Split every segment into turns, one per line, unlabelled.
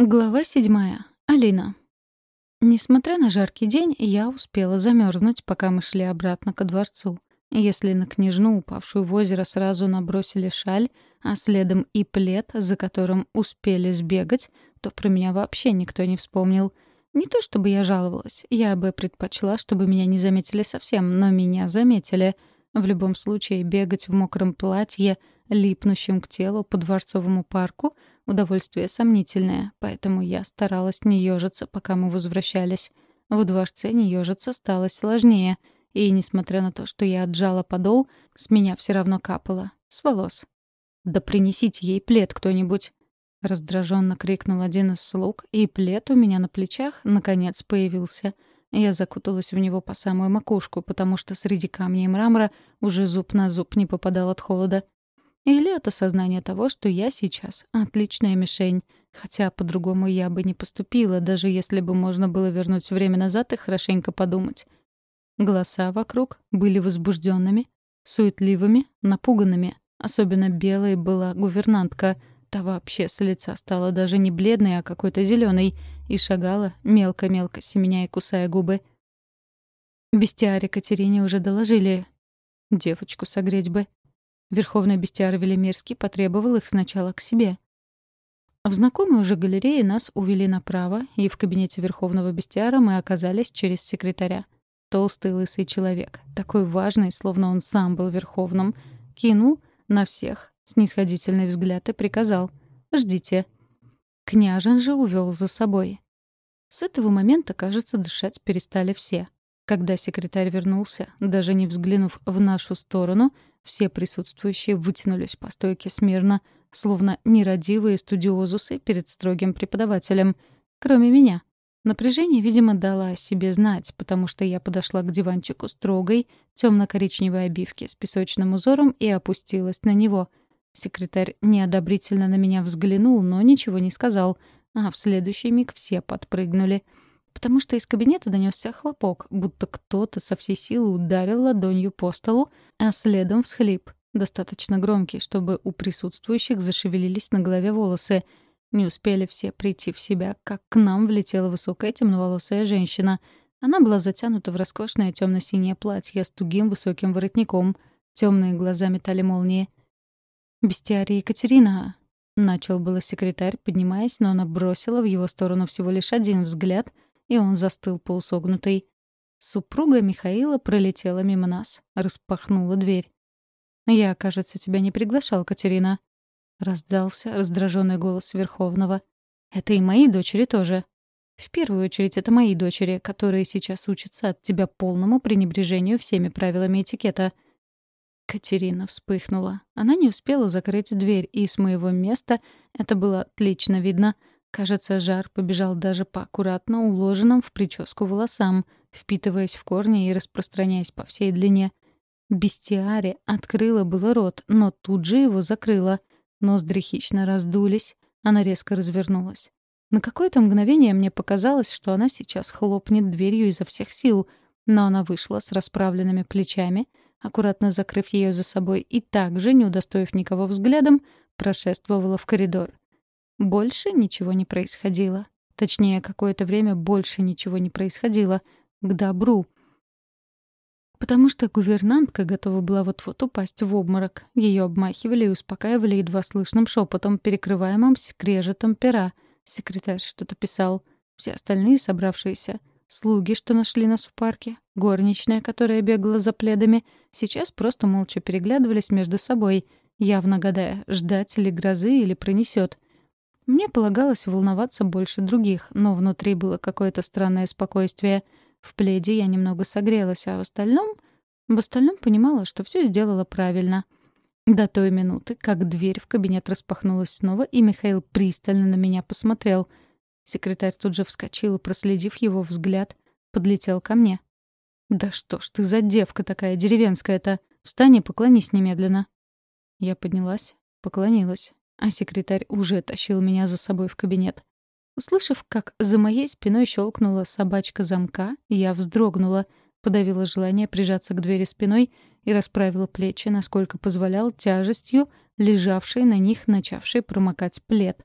Глава седьмая. Алина. Несмотря на жаркий день, я успела замерзнуть, пока мы шли обратно ко дворцу. Если на княжну, упавшую в озеро, сразу набросили шаль, а следом и плед, за которым успели сбегать, то про меня вообще никто не вспомнил. Не то чтобы я жаловалась, я бы предпочла, чтобы меня не заметили совсем, но меня заметили. В любом случае, бегать в мокром платье, липнущем к телу по дворцовому парку — Удовольствие сомнительное, поэтому я старалась не ёжиться, пока мы возвращались. В дворце не ёжиться стало сложнее, и, несмотря на то, что я отжала подол, с меня все равно капало. С волос. «Да принесите ей плед кто-нибудь!» Раздраженно крикнул один из слуг, и плед у меня на плечах наконец появился. Я закуталась в него по самую макушку, потому что среди камней и мрамора уже зуб на зуб не попадал от холода. Или от осознания того, что я сейчас отличная мишень, хотя по-другому я бы не поступила, даже если бы можно было вернуть время назад и хорошенько подумать. Голоса вокруг были возбужденными, суетливыми, напуганными. Особенно белой была гувернантка. Та вообще с лица стала даже не бледной, а какой-то зеленой, и шагала, мелко-мелко семеня и кусая губы. Бестиаре Катерине уже доложили. Девочку согреть бы. Верховный бестиар Велимирский потребовал их сначала к себе. В знакомой уже галерее нас увели направо, и в кабинете Верховного бестиара мы оказались через секретаря. Толстый лысый человек, такой важный, словно он сам был Верховным, кинул на всех снисходительный взгляд и приказал «Ждите». Княжен же увел за собой. С этого момента, кажется, дышать перестали все. Когда секретарь вернулся, даже не взглянув в нашу сторону, все присутствующие вытянулись по стойке смирно, словно нерадивые студиозусы перед строгим преподавателем. Кроме меня. Напряжение, видимо, дало о себе знать, потому что я подошла к диванчику строгой, темно-коричневой обивки с песочным узором и опустилась на него. Секретарь неодобрительно на меня взглянул, но ничего не сказал, а в следующий миг все подпрыгнули — потому что из кабинета донесся хлопок, будто кто-то со всей силы ударил ладонью по столу, а следом всхлип, достаточно громкий, чтобы у присутствующих зашевелились на голове волосы. Не успели все прийти в себя, как к нам влетела высокая темноволосая женщина. Она была затянута в роскошное темно-синее платье с тугим высоким воротником. Темные глаза метали молнии. «Бестиария Екатерина!» — начал было секретарь, поднимаясь, но она бросила в его сторону всего лишь один взгляд — и он застыл полусогнутый. Супруга Михаила пролетела мимо нас, распахнула дверь. «Я, кажется, тебя не приглашал, Катерина», — раздался раздраженный голос Верховного. «Это и мои дочери тоже». «В первую очередь, это мои дочери, которые сейчас учатся от тебя полному пренебрежению всеми правилами этикета». Катерина вспыхнула. Она не успела закрыть дверь, и с моего места это было отлично видно — Кажется, жар побежал даже по аккуратно уложенным в прическу волосам, впитываясь в корни и распространяясь по всей длине. Бестиаре открыла было рот, но тут же его закрыла. Ноздри хищно раздулись, она резко развернулась. На какое-то мгновение мне показалось, что она сейчас хлопнет дверью изо всех сил, но она вышла с расправленными плечами, аккуратно закрыв ее за собой и также, не удостоив никого взглядом, прошествовала в коридор. Больше ничего не происходило. Точнее, какое-то время больше ничего не происходило. К добру. Потому что гувернантка готова была вот-вот упасть в обморок. Ее обмахивали и успокаивали едва слышным шепотом, перекрываемым скрежетом пера. Секретарь что-то писал. Все остальные собравшиеся. Слуги, что нашли нас в парке. Горничная, которая бегала за пледами. Сейчас просто молча переглядывались между собой, явно гадая, ждать ли грозы или пронесет. Мне полагалось волноваться больше других, но внутри было какое-то странное спокойствие. В пледе я немного согрелась, а в остальном... В остальном понимала, что все сделала правильно. До той минуты, как дверь в кабинет распахнулась снова, и Михаил пристально на меня посмотрел. Секретарь тут же вскочил, проследив его взгляд, подлетел ко мне. «Да что ж ты за девка такая деревенская-то? Встань и поклонись немедленно». Я поднялась, поклонилась а секретарь уже тащил меня за собой в кабинет. Услышав, как за моей спиной щелкнула собачка замка, я вздрогнула, подавила желание прижаться к двери спиной и расправила плечи, насколько позволял тяжестью лежавший на них начавший промокать плед.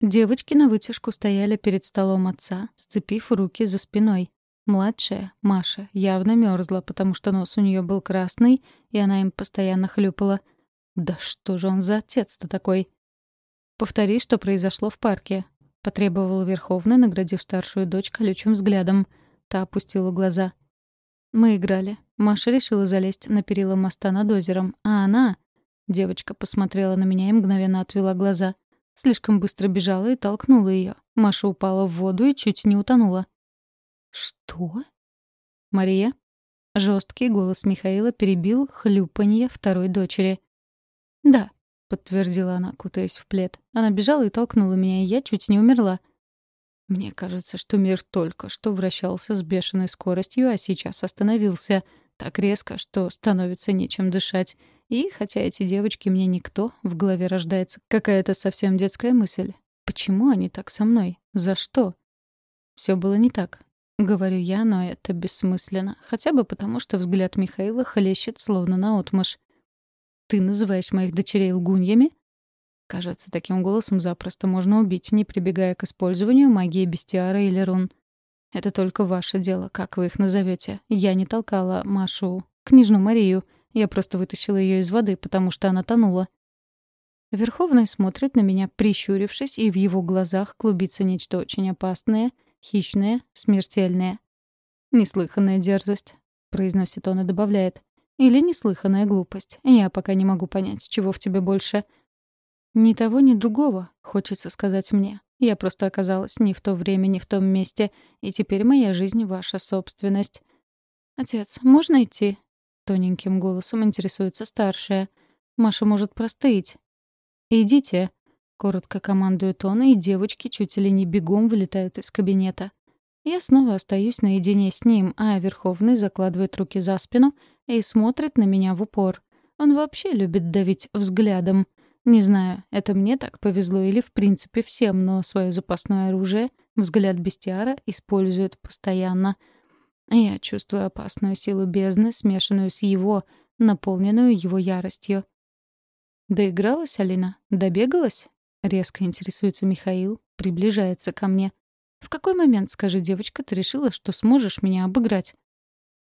Девочки на вытяжку стояли перед столом отца, сцепив руки за спиной. Младшая, Маша, явно мерзла, потому что нос у нее был красный, и она им постоянно хлюпала. «Да что же он за отец-то такой?» «Повтори, что произошло в парке», — потребовал Верховный, наградив старшую дочь колючим взглядом. Та опустила глаза. «Мы играли. Маша решила залезть на перила моста над озером, а она...» Девочка посмотрела на меня и мгновенно отвела глаза. Слишком быстро бежала и толкнула ее. Маша упала в воду и чуть не утонула. «Что?» «Мария?» Жесткий голос Михаила перебил хлюпанье второй дочери. «Да», — подтвердила она, кутаясь в плед. Она бежала и толкнула меня, и я чуть не умерла. Мне кажется, что мир только что вращался с бешеной скоростью, а сейчас остановился так резко, что становится нечем дышать. И, хотя эти девочки мне никто, в голове рождается какая-то совсем детская мысль. Почему они так со мной? За что? Все было не так. Говорю я, но это бессмысленно. Хотя бы потому, что взгляд Михаила хлещет словно наотмашь. «Ты называешь моих дочерей лгуньями?» Кажется, таким голосом запросто можно убить, не прибегая к использованию магии бестиара или рун. Это только ваше дело, как вы их назовете. Я не толкала Машу, княжну Марию. Я просто вытащила ее из воды, потому что она тонула. Верховный смотрит на меня, прищурившись, и в его глазах клубится нечто очень опасное — Хищная, смертельная. «Неслыханная дерзость», — произносит он и добавляет. «Или неслыханная глупость. Я пока не могу понять, чего в тебе больше». «Ни того, ни другого», — хочется сказать мне. Я просто оказалась не в то время, не в том месте, и теперь моя жизнь — ваша собственность. «Отец, можно идти?» — тоненьким голосом интересуется старшая. «Маша может простыть». «Идите», Коротко командует он, и девочки чуть ли не бегом вылетают из кабинета. Я снова остаюсь наедине с ним, а Верховный закладывает руки за спину и смотрит на меня в упор. Он вообще любит давить взглядом. Не знаю, это мне так повезло или в принципе всем, но свое запасное оружие, взгляд бестиара, использует постоянно. Я чувствую опасную силу бездны, смешанную с его, наполненную его яростью. Доигралась Алина? Добегалась? Резко интересуется Михаил, приближается ко мне. «В какой момент, скажи, девочка, ты решила, что сможешь меня обыграть?»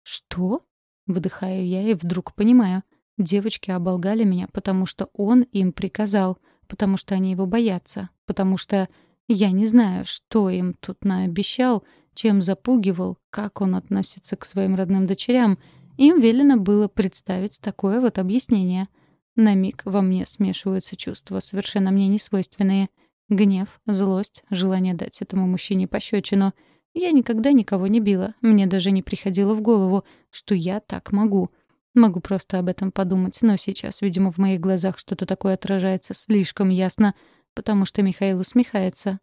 «Что?» — выдыхаю я и вдруг понимаю. Девочки оболгали меня, потому что он им приказал, потому что они его боятся, потому что я не знаю, что им тут наобещал, чем запугивал, как он относится к своим родным дочерям. Им велено было представить такое вот объяснение — на миг во мне смешиваются чувства, совершенно мне несвойственные. Гнев, злость, желание дать этому мужчине пощечину. Я никогда никого не била. Мне даже не приходило в голову, что я так могу. Могу просто об этом подумать, но сейчас, видимо, в моих глазах что-то такое отражается слишком ясно, потому что Михаил усмехается.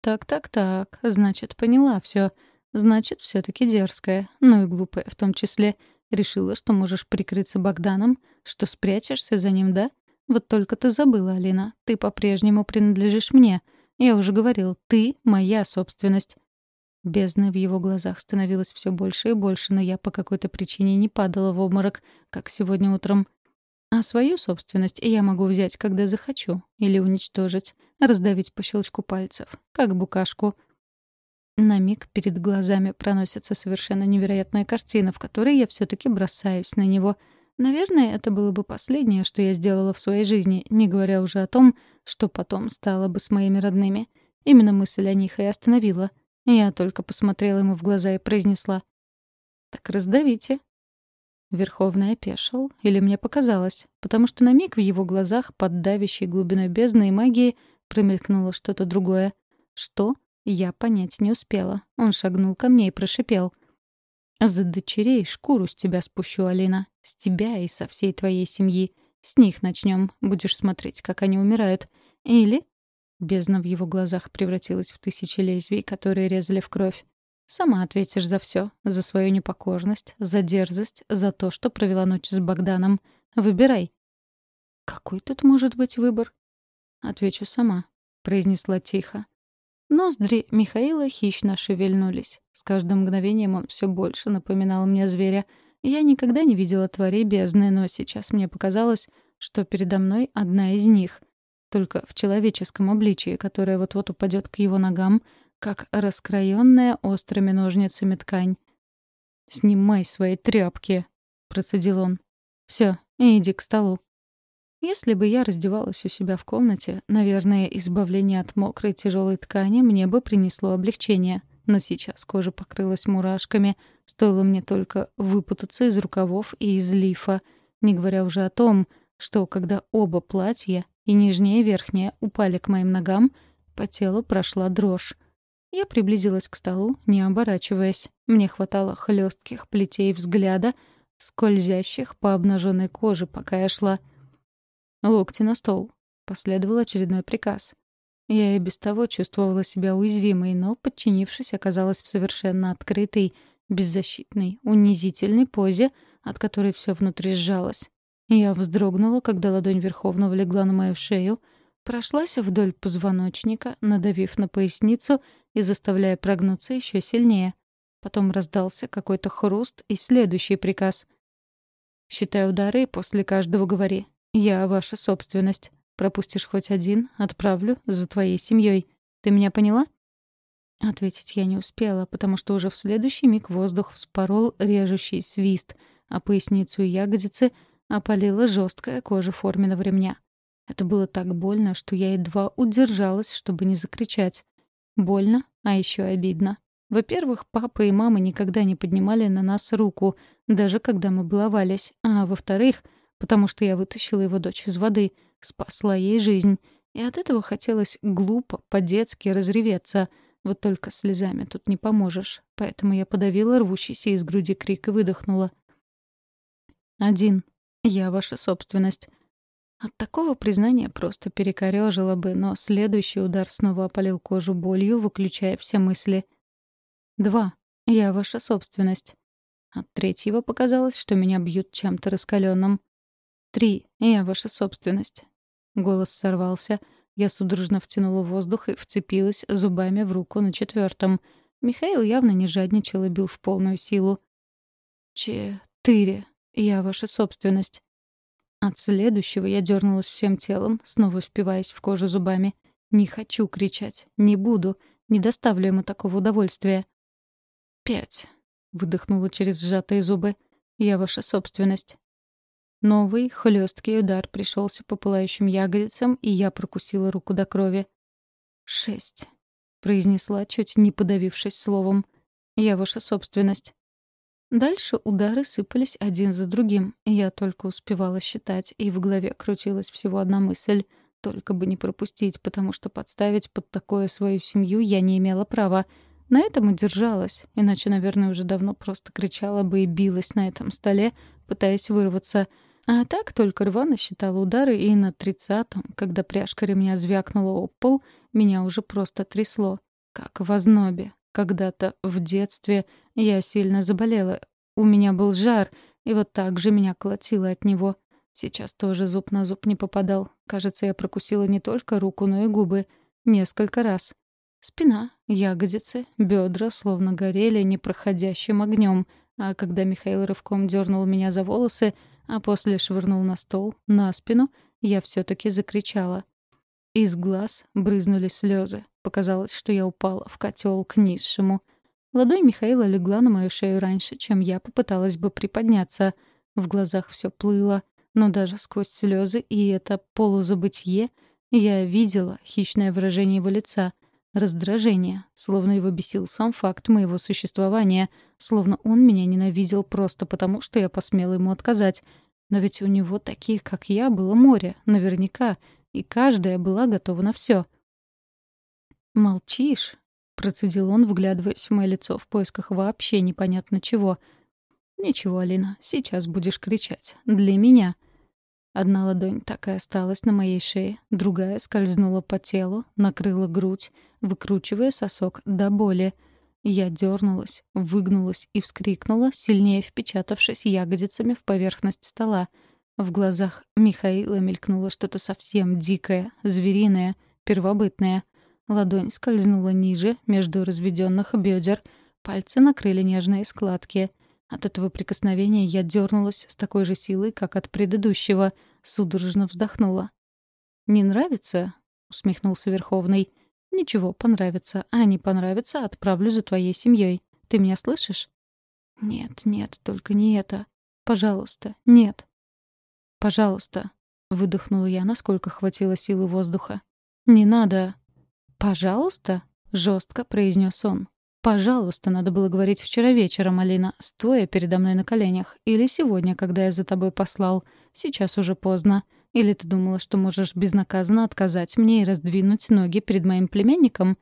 «Так-так-так, значит, поняла все. Значит, все таки дерзкая, ну и глупая в том числе. Решила, что можешь прикрыться Богданом, что спрячешься за ним, да? Вот только ты забыла, Алина. Ты по-прежнему принадлежишь мне. Я уже говорил, ты — моя собственность. Бездны в его глазах становилось все больше и больше, но я по какой-то причине не падала в обморок, как сегодня утром. А свою собственность я могу взять, когда захочу, или уничтожить, раздавить по щелчку пальцев, как букашку — на миг перед глазами проносится совершенно невероятная картина, в которой я все таки бросаюсь на него. Наверное, это было бы последнее, что я сделала в своей жизни, не говоря уже о том, что потом стало бы с моими родными. Именно мысль о них и остановила. Я только посмотрела ему в глаза и произнесла. «Так раздавите». Верховный опешил, или мне показалось, потому что на миг в его глазах под давящей глубиной бездны и магии промелькнуло что-то другое. Что? Я понять не успела. Он шагнул ко мне и прошипел. «За дочерей шкуру с тебя спущу, Алина. С тебя и со всей твоей семьи. С них начнем. Будешь смотреть, как они умирают. Или...» Бездна в его глазах превратилась в тысячи лезвий, которые резали в кровь. «Сама ответишь за все, За свою непокорность, за дерзость, за то, что провела ночь с Богданом. Выбирай». «Какой тут может быть выбор?» «Отвечу сама», — произнесла тихо. Ноздри Михаила хищно шевельнулись. С каждым мгновением он все больше напоминал мне зверя. Я никогда не видела тварей бездны, но сейчас мне показалось, что передо мной одна из них. только в человеческом обличии, которое вот-вот упадет к его ногам, как раскроенная острыми ножницами ткань. «Снимай свои тряпки», — процедил он. «Все, иди к столу». Если бы я раздевалась у себя в комнате, наверное, избавление от мокрой тяжелой ткани мне бы принесло облегчение. Но сейчас кожа покрылась мурашками, стоило мне только выпутаться из рукавов и из лифа, не говоря уже о том, что когда оба платья, и нижнее и верхнее, упали к моим ногам, по телу прошла дрожь. Я приблизилась к столу, не оборачиваясь. Мне хватало хлестких плетей взгляда, скользящих по обнаженной коже, пока я шла — «Локти на стол», — последовал очередной приказ. Я и без того чувствовала себя уязвимой, но, подчинившись, оказалась в совершенно открытой, беззащитной, унизительной позе, от которой все внутри сжалось. Я вздрогнула, когда ладонь Верховного легла на мою шею, прошлась вдоль позвоночника, надавив на поясницу и заставляя прогнуться еще сильнее. Потом раздался какой-то хруст и следующий приказ. «Считай удары после каждого говори. «Я ваша собственность. Пропустишь хоть один, отправлю за твоей семьей. Ты меня поняла?» Ответить я не успела, потому что уже в следующий миг воздух вспорол режущий свист, а поясницу и ягодицы опалила жесткая кожа форменного ремня. Это было так больно, что я едва удержалась, чтобы не закричать. Больно, а еще обидно. Во-первых, папа и мама никогда не поднимали на нас руку, даже когда мы баловались, а во-вторых — потому что я вытащила его дочь из воды, спасла ей жизнь. И от этого хотелось глупо, по-детски разреветься. Вот только слезами тут не поможешь. Поэтому я подавила рвущийся из груди крик и выдохнула. «Один. Я ваша собственность». От такого признания просто перекорёжило бы, но следующий удар снова опалил кожу болью, выключая все мысли. «Два. Я ваша собственность». От третьего показалось, что меня бьют чем-то раскаленным. «Три. Я ваша собственность». Голос сорвался. Я судорожно втянула воздух и вцепилась зубами в руку на четвертом. Михаил явно не жадничал и бил в полную силу. «Четыре. Я ваша собственность». От следующего я дернулась всем телом, снова впиваясь в кожу зубами. «Не хочу кричать. Не буду. Не доставлю ему такого удовольствия». «Пять», — выдохнула через сжатые зубы. «Я ваша собственность». Новый, хлесткий удар пришелся по пылающим ягодицам, и я прокусила руку до крови. «Шесть», — произнесла, чуть не подавившись словом. «Я ваша собственность». Дальше удары сыпались один за другим. Я только успевала считать, и в голове крутилась всего одна мысль — только бы не пропустить, потому что подставить под такое свою семью я не имела права. На этом и держалась, иначе, наверное, уже давно просто кричала бы и билась на этом столе, пытаясь вырваться — а так только рвано считала удары, и на тридцатом, когда пряжка ремня звякнула об пол, меня уже просто трясло, как в ознобе. Когда-то в детстве я сильно заболела. У меня был жар, и вот так же меня колотило от него. Сейчас тоже зуб на зуб не попадал. Кажется, я прокусила не только руку, но и губы. Несколько раз. Спина, ягодицы, бедра словно горели непроходящим огнем. А когда Михаил рывком дернул меня за волосы, а после швырнул на стол, на спину, я все таки закричала. Из глаз брызнули слезы. Показалось, что я упала в котел к низшему. Ладонь Михаила легла на мою шею раньше, чем я попыталась бы приподняться. В глазах все плыло, но даже сквозь слезы и это полузабытье я видела хищное выражение его лица, раздражение, словно его бесил сам факт моего существования — словно он меня ненавидел просто потому, что я посмела ему отказать. Но ведь у него таких, как я, было море, наверняка, и каждая была готова на все. «Молчишь?» — процедил он, вглядываясь в мое лицо в поисках вообще непонятно чего. «Ничего, Алина, сейчас будешь кричать. Для меня». Одна ладонь так и осталась на моей шее, другая скользнула по телу, накрыла грудь, выкручивая сосок до боли — я дернулась, выгнулась и вскрикнула, сильнее впечатавшись ягодицами в поверхность стола. В глазах Михаила мелькнуло что-то совсем дикое, звериное, первобытное. Ладонь скользнула ниже, между разведенных бедер, пальцы накрыли нежные складки. От этого прикосновения я дернулась с такой же силой, как от предыдущего, судорожно вздохнула. «Не нравится?» — усмехнулся Верховный. «Ничего, понравится. А не понравится, отправлю за твоей семьей. Ты меня слышишь?» «Нет, нет, только не это. Пожалуйста, нет». «Пожалуйста», — выдохнула я, насколько хватило силы воздуха. «Не надо». «Пожалуйста?» — жестко произнес он. «Пожалуйста, надо было говорить вчера вечером, Алина, стоя передо мной на коленях. Или сегодня, когда я за тобой послал. Сейчас уже поздно. Или ты думала, что можешь безнаказанно отказать мне и раздвинуть ноги перед моим племянником?»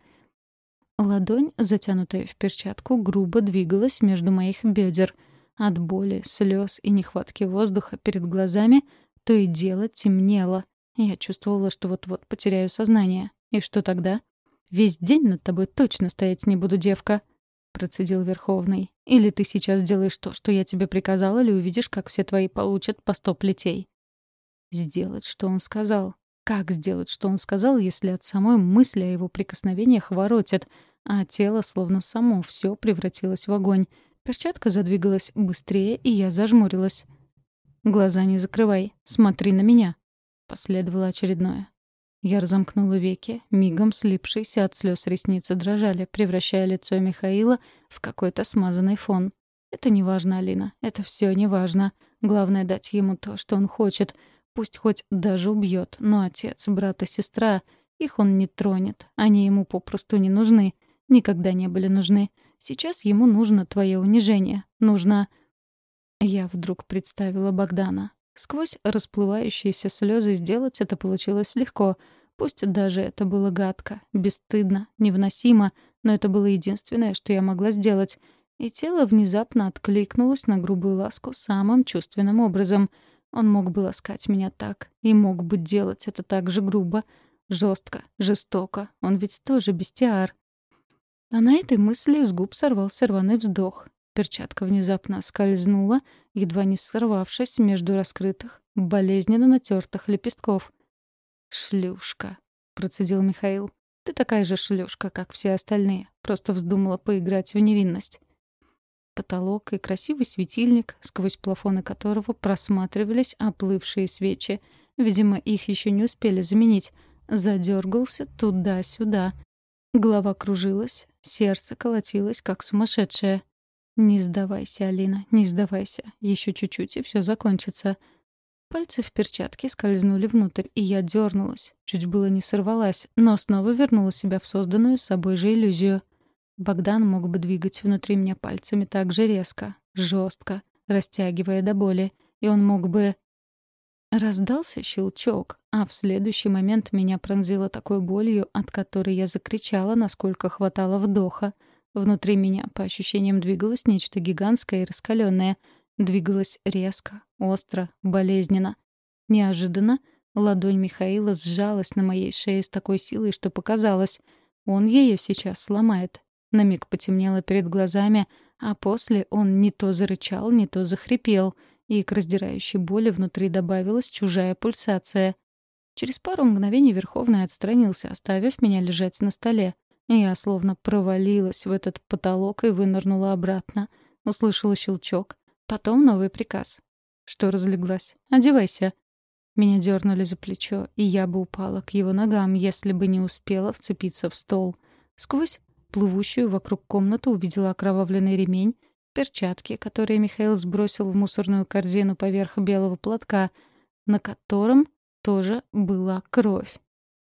Ладонь, затянутая в перчатку, грубо двигалась между моих бедер. От боли, слез и нехватки воздуха перед глазами то и дело темнело. Я чувствовала, что вот-вот потеряю сознание. И что тогда? Весь день над тобой точно стоять не буду, девка», — процедил Верховный. «Или ты сейчас делаешь то, что я тебе приказал, или увидишь, как все твои получат по сто плетей». Сделать, что он сказал. Как сделать, что он сказал, если от самой мысли о его прикосновениях воротит, а тело словно само все превратилось в огонь. Перчатка задвигалась быстрее, и я зажмурилась. «Глаза не закрывай, смотри на меня», — последовало очередное. Я разомкнула веки, мигом слипшиеся от слез ресницы дрожали, превращая лицо Михаила в какой-то смазанный фон. Это не важно, Алина, это все не важно. Главное — дать ему то, что он хочет. Пусть хоть даже убьет, но отец, брат и сестра, их он не тронет. Они ему попросту не нужны. Никогда не были нужны. Сейчас ему нужно твое унижение. Нужно... Я вдруг представила Богдана. Сквозь расплывающиеся слезы сделать это получилось легко. Пусть даже это было гадко, бесстыдно, невыносимо, но это было единственное, что я могла сделать. И тело внезапно откликнулось на грубую ласку самым чувственным образом. Он мог бы ласкать меня так, и мог бы делать это так же грубо, жестко, жестоко. Он ведь тоже бестиар. А на этой мысли с губ сорвался рваный вздох. Перчатка внезапно скользнула, едва не сорвавшись между раскрытых, болезненно натертых лепестков. «Шлюшка», — процедил Михаил. «Ты такая же шлюшка, как все остальные. Просто вздумала поиграть в невинность». Потолок и красивый светильник, сквозь плафоны которого просматривались оплывшие свечи. Видимо, их еще не успели заменить. Задергался туда-сюда. Голова кружилась, сердце колотилось, как сумасшедшее. «Не сдавайся, Алина, не сдавайся. Еще чуть-чуть, и все закончится». Пальцы в перчатке скользнули внутрь, и я дернулась. Чуть было не сорвалась, но снова вернула себя в созданную собой же иллюзию. Богдан мог бы двигать внутри меня пальцами так же резко, жестко, растягивая до боли, и он мог бы... Раздался щелчок, а в следующий момент меня пронзило такой болью, от которой я закричала, насколько хватало вдоха — Внутри меня, по ощущениям, двигалось нечто гигантское и раскаленное. Двигалось резко, остро, болезненно. Неожиданно ладонь Михаила сжалась на моей шее с такой силой, что показалось, он ее сейчас сломает. На миг потемнело перед глазами, а после он не то зарычал, не то захрипел, и к раздирающей боли внутри добавилась чужая пульсация. Через пару мгновений Верховный отстранился, оставив меня лежать на столе. Я словно провалилась в этот потолок и вынырнула обратно. Услышала щелчок. Потом новый приказ. Что разлеглась? «Одевайся». Меня дернули за плечо, и я бы упала к его ногам, если бы не успела вцепиться в стол. Сквозь плывущую вокруг комнату увидела окровавленный ремень, перчатки, которые Михаил сбросил в мусорную корзину поверх белого платка, на котором тоже была кровь.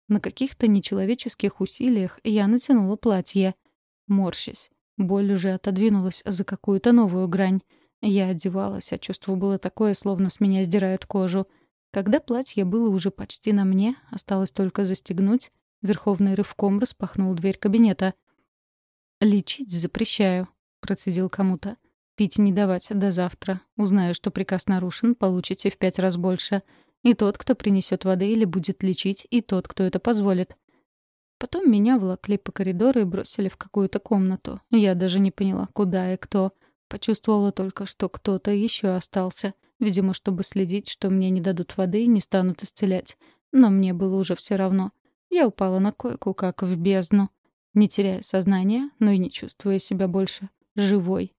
На каких-то нечеловеческих усилиях я натянула платье. Морщась. Боль уже отодвинулась за какую-то новую грань. Я одевалась, а чувство было такое, словно с меня сдирают кожу. Когда платье было уже почти на мне, осталось только застегнуть, Верховный рывком распахнул дверь кабинета. «Лечить запрещаю», — процедил кому-то. «Пить не давать до завтра. Узнаю, что приказ нарушен, получите в пять раз больше. И тот, кто принесет воды или будет лечить, и тот, кто это позволит. Потом меня влакли по коридору и бросили в какую-то комнату. Я даже не поняла, куда и кто. Почувствовала только, что кто-то еще остался. Видимо, чтобы следить, что мне не дадут воды и не станут исцелять. Но мне было уже все равно. Я упала на койку, как в бездну. Не теряя сознания, но и не чувствуя себя больше живой.